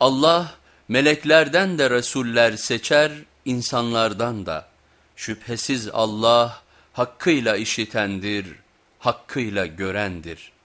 Allah meleklerden de Resuller seçer, insanlardan da. Şüphesiz Allah hakkıyla işitendir, hakkıyla görendir.''